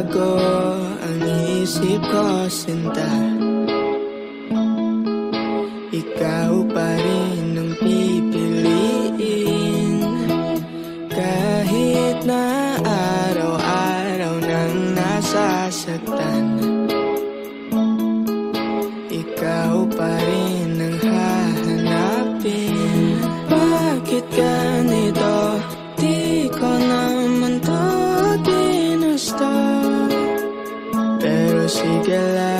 bago. Ang isip ko, sinta. 谁点亮？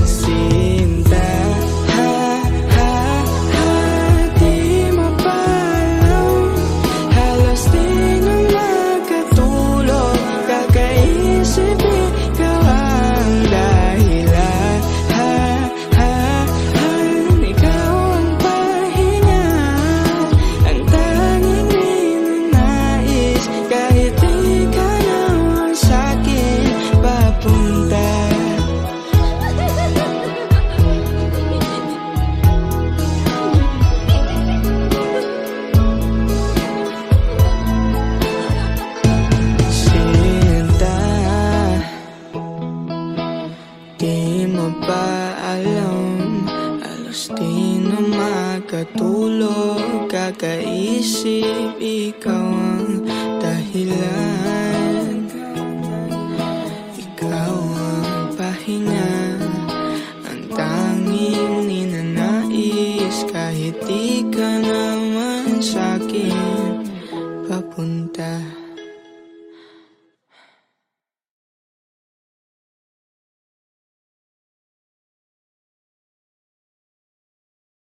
Pagkatulog, kakaisip, ikaw ang dahilan. Ikaw ang pahinga, ang tanging ninanais Kahit di ka naman sa'kin papunta.